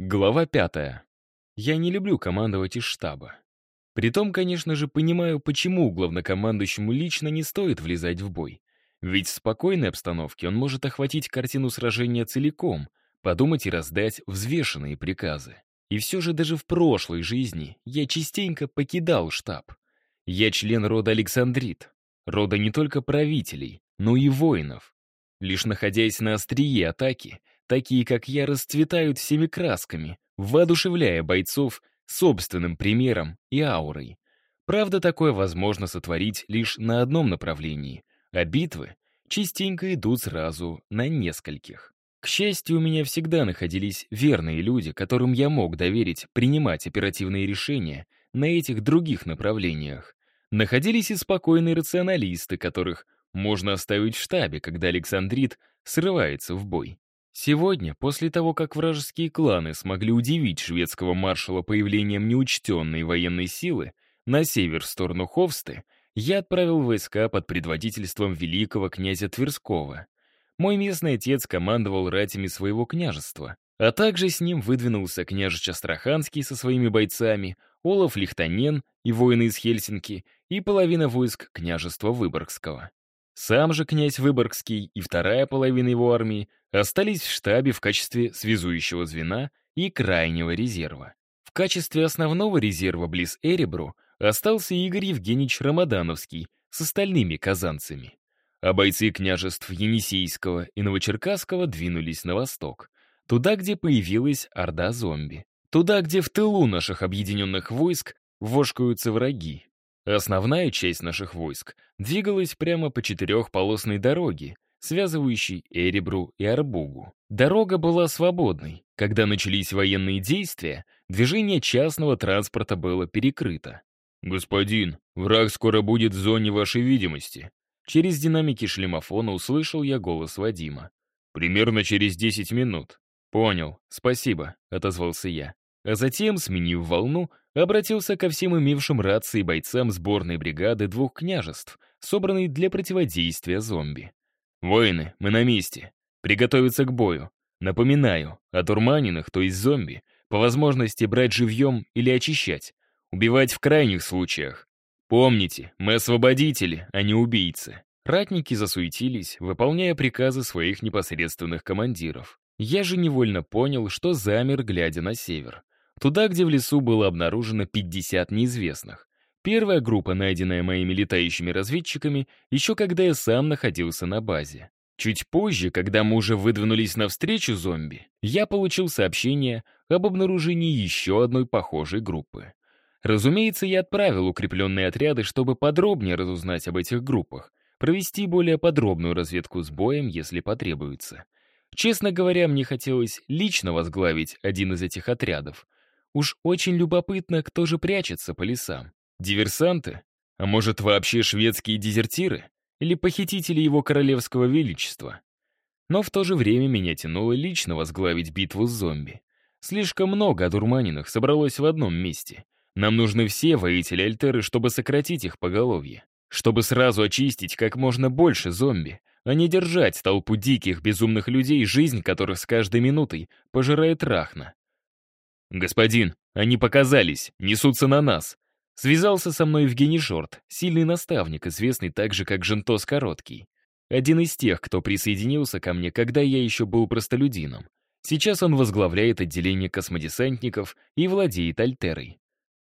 Глава пятая. Я не люблю командовать из штаба. Притом, конечно же, понимаю, почему главнокомандующему лично не стоит влезать в бой. Ведь в спокойной обстановке он может охватить картину сражения целиком, подумать и раздать взвешенные приказы. И все же даже в прошлой жизни я частенько покидал штаб. Я член рода Александрит, рода не только правителей, но и воинов. Лишь находясь на острие атаки, такие как я расцветают всеми красками, воодушевляя бойцов собственным примером и аурой. Правда, такое возможно сотворить лишь на одном направлении, а битвы частенько идут сразу на нескольких. К счастью, у меня всегда находились верные люди, которым я мог доверить принимать оперативные решения на этих других направлениях. Находились и спокойные рационалисты, которых можно оставить в штабе, когда Александрит срывается в бой. Сегодня, после того, как вражеские кланы смогли удивить шведского маршала появлением неучтенной военной силы, на север в сторону Ховсты, я отправил войска под предводительством великого князя Тверского. Мой местный отец командовал ратями своего княжества, а также с ним выдвинулся княжич Астраханский со своими бойцами, Олаф Лихтанен и воины из Хельсинки и половина войск княжества Выборгского. Сам же князь Выборгский и вторая половина его армии остались в штабе в качестве связующего звена и крайнего резерва. В качестве основного резерва близ Эребру остался Игорь Евгеньевич Рамадановский с остальными казанцами. А бойцы княжеств Енисейского и Новочеркасского двинулись на восток, туда, где появилась орда зомби. Туда, где в тылу наших объединенных войск вошкаются враги, Основная часть наших войск двигалась прямо по четырехполосной дороге, связывающей Эребру и Арбугу. Дорога была свободной. Когда начались военные действия, движение частного транспорта было перекрыто. «Господин, враг скоро будет в зоне вашей видимости». Через динамики шлемофона услышал я голос Вадима. «Примерно через 10 минут». «Понял, спасибо», — отозвался я. А затем, сменив волну, обратился ко всем имевшим рации бойцам сборной бригады двух княжеств, собранной для противодействия зомби. «Воины, мы на месте. Приготовиться к бою. Напоминаю, о турманинах, то есть зомби, по возможности брать живьем или очищать. Убивать в крайних случаях. Помните, мы освободители, а не убийцы». Ратники засуетились, выполняя приказы своих непосредственных командиров. Я же невольно понял, что замер, глядя на север. Туда, где в лесу было обнаружено 50 неизвестных. Первая группа, найденная моими летающими разведчиками, еще когда я сам находился на базе. Чуть позже, когда мы уже выдвинулись навстречу зомби, я получил сообщение об обнаружении еще одной похожей группы. Разумеется, я отправил укрепленные отряды, чтобы подробнее разузнать об этих группах, провести более подробную разведку с боем, если потребуется. Честно говоря, мне хотелось лично возглавить один из этих отрядов, Уж очень любопытно, кто же прячется по лесам. Диверсанты? А может, вообще шведские дезертиры? Или похитители его королевского величества? Но в то же время меня тянуло лично возглавить битву с зомби. Слишком много одурманенных собралось в одном месте. Нам нужны все воители Альтеры, чтобы сократить их поголовье. Чтобы сразу очистить как можно больше зомби, а не держать толпу диких, безумных людей, жизнь которых с каждой минутой пожирает рахна. «Господин, они показались, несутся на нас!» Связался со мной Евгений Шорт, сильный наставник, известный также как Жентос Короткий. Один из тех, кто присоединился ко мне, когда я еще был простолюдином. Сейчас он возглавляет отделение космодесантников и владеет Альтерой.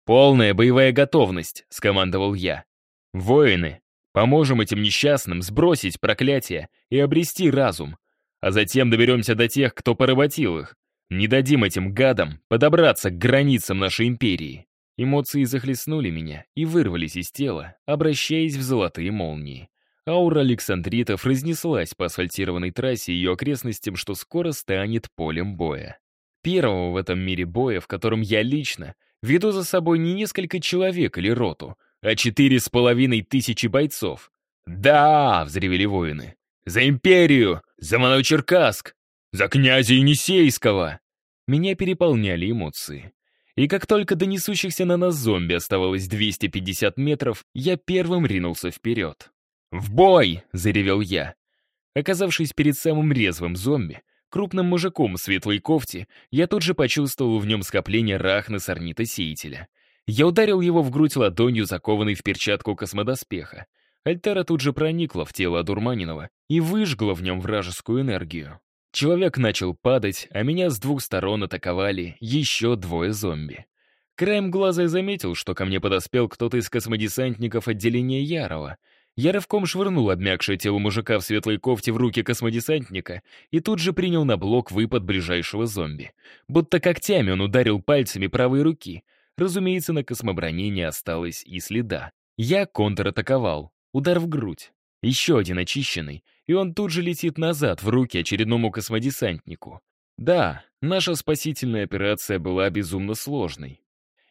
«Полная боевая готовность», — скомандовал я. «Воины, поможем этим несчастным сбросить проклятие и обрести разум, а затем доберемся до тех, кто поработил их. Не дадим этим гадам подобраться к границам нашей империи. Эмоции захлестнули меня и вырвались из тела, обращаясь в золотые молнии. Аура Александритов разнеслась по асфальтированной трассе и ее окрестностям, что скоро станет полем боя. Первого в этом мире боя, в котором я лично веду за собой не несколько человек или роту, а четыре с половиной тысячи бойцов. «Да!» — взревели воины. «За империю! За Моночеркасск! За князя Енисейского!» Меня переполняли эмоции. И как только до несущихся на нас зомби оставалось 250 метров, я первым ринулся вперед. «В бой!» — заревел я. Оказавшись перед самым резвым зомби, крупным мужиком в светлой кофте, я тут же почувствовал в нем скопление рахны сорнита-сеятеля. Я ударил его в грудь ладонью, закованной в перчатку космодоспеха. Альтера тут же проникла в тело одурманенного и выжгла в нем вражескую энергию. Человек начал падать, а меня с двух сторон атаковали еще двое зомби. Краем глаза я заметил, что ко мне подоспел кто-то из космодесантников отделения Ярова. Я рывком швырнул обмякшее тело мужика в светлой кофте в руки космодесантника и тут же принял на блок выпад ближайшего зомби. Будто когтями он ударил пальцами правой руки. Разумеется, на космоброне не осталось и следа. Я контратаковал. Удар в грудь. Еще один очищенный, и он тут же летит назад в руки очередному космодесантнику. Да, наша спасительная операция была безумно сложной.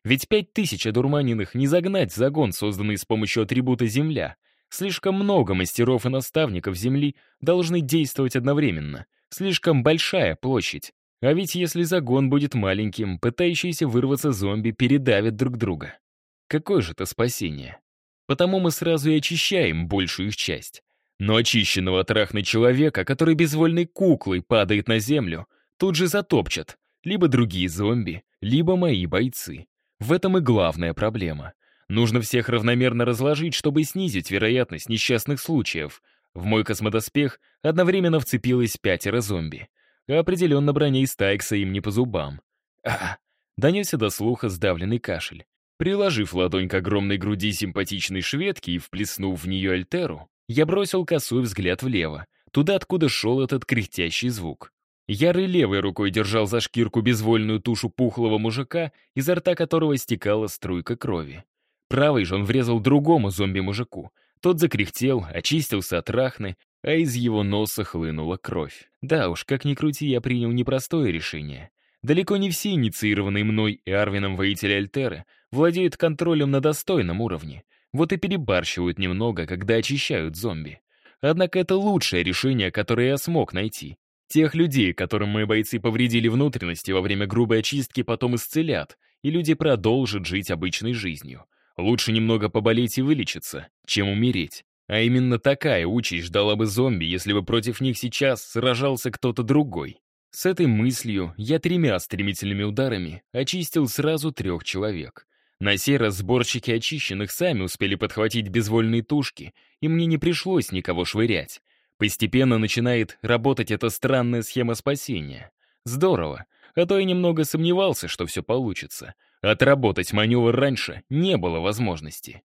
Ведь пять тысяч одурманенных не загнать в загон, созданный с помощью атрибута «Земля». Слишком много мастеров и наставников Земли должны действовать одновременно. Слишком большая площадь. А ведь если загон будет маленьким, пытающиеся вырваться зомби передавят друг друга. Какое же это спасение? Потому мы сразу и очищаем большую их часть. Но очищенного от человека, который безвольной куклой падает на землю, тут же затопчат. Либо другие зомби, либо мои бойцы. В этом и главная проблема. Нужно всех равномерно разложить, чтобы снизить вероятность несчастных случаев. В мой космодоспех одновременно вцепилось пятеро зомби. определенно броня из Тайкса им не по зубам. А, донесся до слуха сдавленный кашель. Приложив ладонь к огромной груди симпатичной шведки и вплеснув в нее альтеру, я бросил косой взгляд влево, туда, откуда шел этот кряхтящий звук. Ярый левой рукой держал за шкирку безвольную тушу пухлого мужика, изо рта которого стекала струйка крови. Правый же он врезал другому зомби-мужику. Тот закряхтел, очистился от рахны, а из его носа хлынула кровь. Да уж, как ни крути, я принял непростое решение. Далеко не все инициированные мной и Арвином воители Альтеры владеют контролем на достойном уровне. Вот и перебарщивают немного, когда очищают зомби. Однако это лучшее решение, которое я смог найти. Тех людей, которым мои бойцы повредили внутренности во время грубой очистки, потом исцелят, и люди продолжат жить обычной жизнью. Лучше немного поболеть и вылечиться, чем умереть. А именно такая участь ждала бы зомби, если бы против них сейчас сражался кто-то другой. С этой мыслью я тремя стремительными ударами очистил сразу трех человек. На сей раз сборщики очищенных сами успели подхватить безвольные тушки, и мне не пришлось никого швырять. Постепенно начинает работать эта странная схема спасения. Здорово, а то я немного сомневался, что все получится. Отработать маневр раньше не было возможности.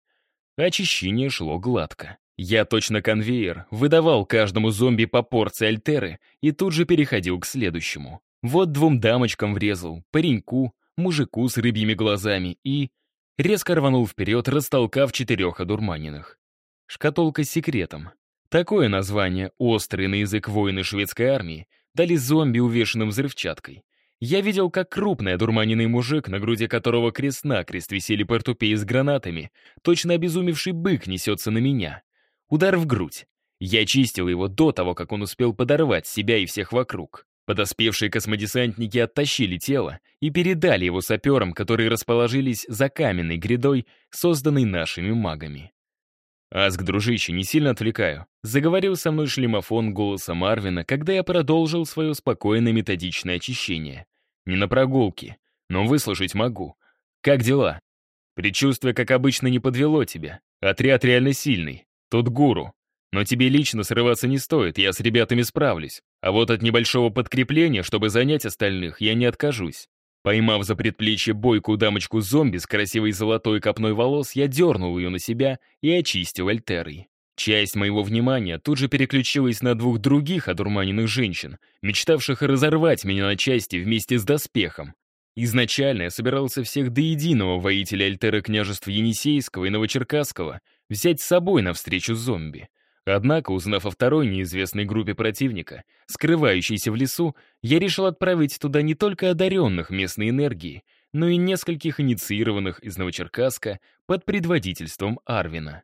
Очищение шло гладко. Я точно конвейер, выдавал каждому зомби по порции альтеры и тут же переходил к следующему. Вот двум дамочкам врезал, пареньку, мужику с рыбьими глазами и... Резко рванул вперед, растолкав четырех одурманенных. Шкатулка с секретом. Такое название, острый на язык воины шведской армии, дали зомби, увешанным взрывчаткой. Я видел, как крупный одурманенный мужик, на груди которого крест-накрест висели портупеи с гранатами, точно обезумевший бык несется на меня. Удар в грудь. Я чистил его до того, как он успел подорвать себя и всех вокруг. Подоспевшие космодесантники оттащили тело и передали его саперам, которые расположились за каменной грядой, созданной нашими магами. «Аск, дружище, не сильно отвлекаю», — заговорил со мной шлемофон голоса Марвина, когда я продолжил свое спокойное методичное очищение. «Не на прогулке, но выслушать могу. Как дела?» «Предчувствие, как обычно, не подвело тебя. Отряд реально сильный. Тут гуру. Но тебе лично срываться не стоит, я с ребятами справлюсь. А вот от небольшого подкрепления, чтобы занять остальных, я не откажусь. Поймав за предплечье бойкую дамочку-зомби с красивой золотой копной волос, я дернул ее на себя и очистил альтерой. Часть моего внимания тут же переключилась на двух других одурманенных женщин, мечтавших разорвать меня на части вместе с доспехом. Изначально я собирался всех до единого воителя альтеры княжеств Енисейского и Новочеркасского взять с собой навстречу зомби. Однако, узнав о второй неизвестной группе противника, скрывающейся в лесу, я решил отправить туда не только одаренных местной энергии, но и нескольких инициированных из Новочеркасска под предводительством Арвина.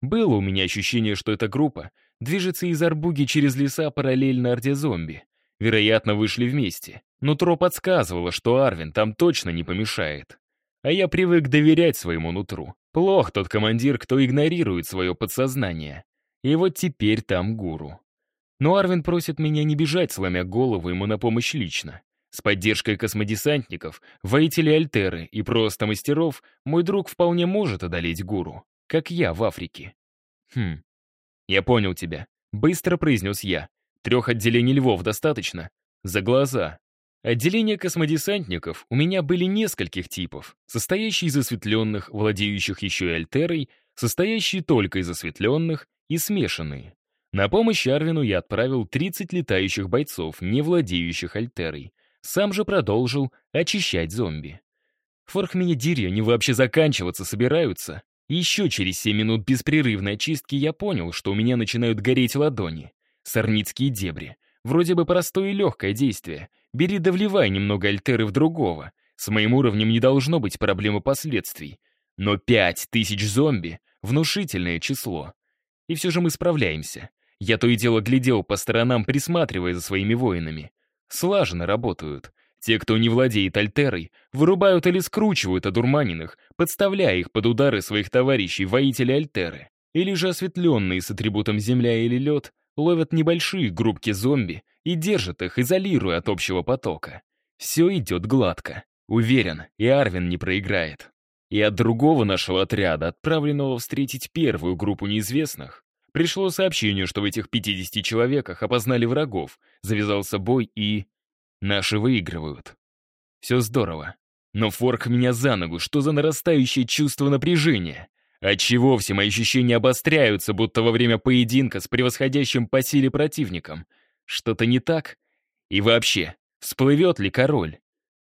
Было у меня ощущение, что эта группа движется из Арбуги через леса параллельно Орде-зомби. Вероятно, вышли вместе, но Тро подсказывало, что Арвин там точно не помешает. А я привык доверять своему нутру. Плох тот командир, кто игнорирует свое подсознание. И вот теперь там гуру. Но Арвин просит меня не бежать, сломя голову ему на помощь лично. С поддержкой космодесантников, воителей Альтеры и просто мастеров мой друг вполне может одолеть гуру, как я в Африке. Хм, я понял тебя. Быстро произнес я. Трех отделений львов достаточно? За глаза. Отделения космодесантников у меня были нескольких типов, состоящие из осветленных, владеющих еще и альтерой, состоящие только из осветленных и смешанные. На помощь Арвину я отправил 30 летающих бойцов, не владеющих альтерой. Сам же продолжил очищать зомби. Форх меня дери, они вообще заканчиваться собираются. Еще через 7 минут беспрерывной очистки я понял, что у меня начинают гореть ладони. Сорницкие дебри. Вроде бы простое и легкое действие. Бери да вливай немного альтеры в другого. С моим уровнем не должно быть проблемы последствий. Но пять тысяч зомби — внушительное число. И все же мы справляемся. Я то и дело глядел по сторонам, присматривая за своими воинами. Слаженно работают. Те, кто не владеет альтерой, вырубают или скручивают одурманенных, подставляя их под удары своих товарищей, воителей альтеры. Или же осветленные с атрибутом земля или лед ловят небольшие группки зомби и держат их, изолируя от общего потока. Все идет гладко. Уверен, и Арвин не проиграет. И от другого нашего отряда, отправленного встретить первую группу неизвестных, Пришло сообщение, что в этих 50 человеках опознали врагов, завязался бой и... Наши выигрывают. Все здорово. Но форк меня за ногу, что за нарастающее чувство напряжения? Отчего все мои ощущения обостряются, будто во время поединка с превосходящим по силе противником? Что-то не так? И вообще, всплывет ли король?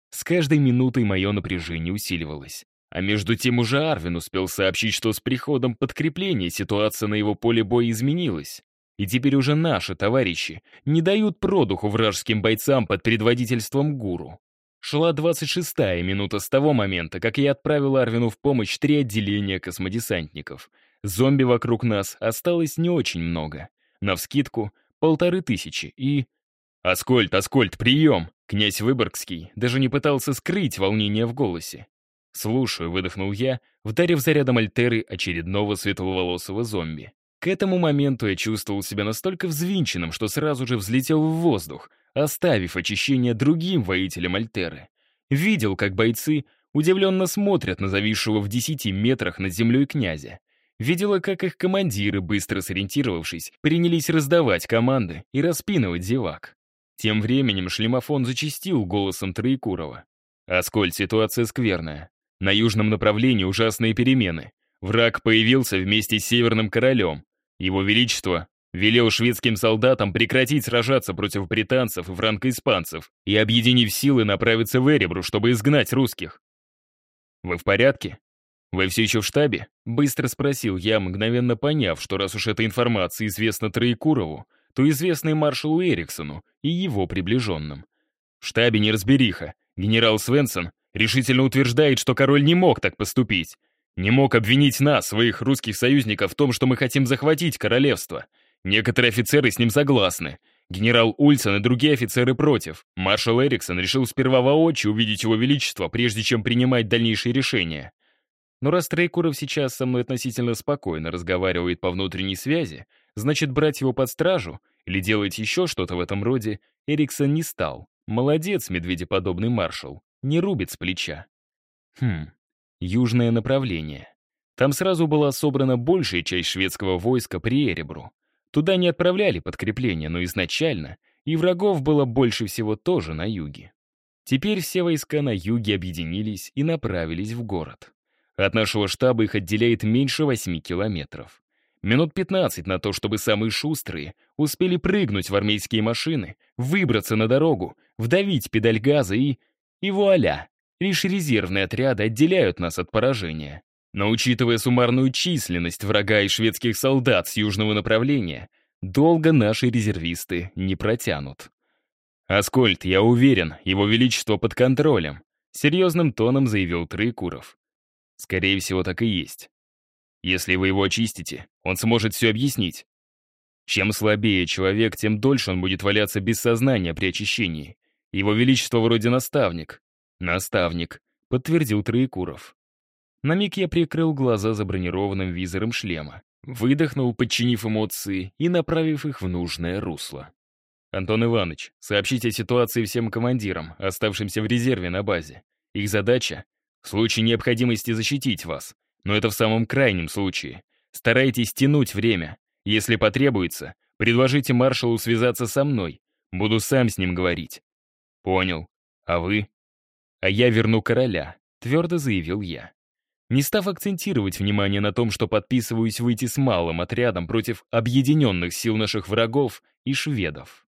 С каждой минутой мое напряжение усиливалось. А между тем уже Арвин успел сообщить, что с приходом подкрепления ситуация на его поле боя изменилась. И теперь уже наши товарищи не дают продуху вражеским бойцам под предводительством гуру. Шла 26-я минута с того момента, как я отправил Арвину в помощь три отделения космодесантников. Зомби вокруг нас осталось не очень много. Навскидку полторы тысячи и... «Аскольд, Аскольд, прием!» Князь Выборгский даже не пытался скрыть волнение в голосе. «Слушаю», — выдохнул я, вдарив зарядом альтеры очередного светловолосого зомби. К этому моменту я чувствовал себя настолько взвинченным, что сразу же взлетел в воздух, оставив очищение другим воителям альтеры. Видел, как бойцы удивленно смотрят на зависшего в десяти метрах над землей князя. Видела, как их командиры, быстро сориентировавшись, принялись раздавать команды и распинывать зевак. Тем временем шлемофон зачистил голосом Троекурова. «Аскольд, ситуация скверная. На южном направлении ужасные перемены. Враг появился вместе с Северным Королем. Его Величество велел шведским солдатам прекратить сражаться против британцев и франко-испанцев и, объединив силы, направиться в Эребру, чтобы изгнать русских. «Вы в порядке? Вы все еще в штабе?» Быстро спросил я, мгновенно поняв, что раз уж эта информация известна Троекурову, то известна и маршалу Эриксону и его приближенным. В штабе неразбериха. Генерал Свенсон решительно утверждает, что король не мог так поступить. Не мог обвинить нас, своих русских союзников, в том, что мы хотим захватить королевство. Некоторые офицеры с ним согласны. Генерал Ульсон и другие офицеры против. Маршал Эриксон решил сперва воочию увидеть его величество, прежде чем принимать дальнейшие решения. Но раз Трейкуров сейчас со мной относительно спокойно разговаривает по внутренней связи, значит, брать его под стражу или делать еще что-то в этом роде Эриксон не стал. Молодец, медведеподобный маршал не рубит с плеча. Хм, южное направление. Там сразу была собрана большая часть шведского войска при Эребру. Туда не отправляли подкрепления, но изначально и врагов было больше всего тоже на юге. Теперь все войска на юге объединились и направились в город. От нашего штаба их отделяет меньше восьми километров. Минут 15 на то, чтобы самые шустрые успели прыгнуть в армейские машины, выбраться на дорогу, вдавить педаль газа и и вуаля! Лишь резервные отряды отделяют нас от поражения. Но учитывая суммарную численность врага и шведских солдат с южного направления, долго наши резервисты не протянут. «Аскольд, я уверен, его величество под контролем», серьезным тоном заявил Троекуров. «Скорее всего, так и есть. Если вы его очистите, он сможет все объяснить. Чем слабее человек, тем дольше он будет валяться без сознания при очищении. Его Величество вроде наставник. Наставник, подтвердил Троекуров. На миг я прикрыл глаза за бронированным визором шлема. Выдохнул, подчинив эмоции и направив их в нужное русло. «Антон Иванович, сообщите о ситуации всем командирам, оставшимся в резерве на базе. Их задача — в случае необходимости защитить вас, но это в самом крайнем случае. Старайтесь тянуть время. Если потребуется, предложите маршалу связаться со мной. Буду сам с ним говорить». «Понял. А вы?» «А я верну короля», — твердо заявил я не став акцентировать внимание на том, что подписываюсь выйти с малым отрядом против объединенных сил наших врагов и шведов.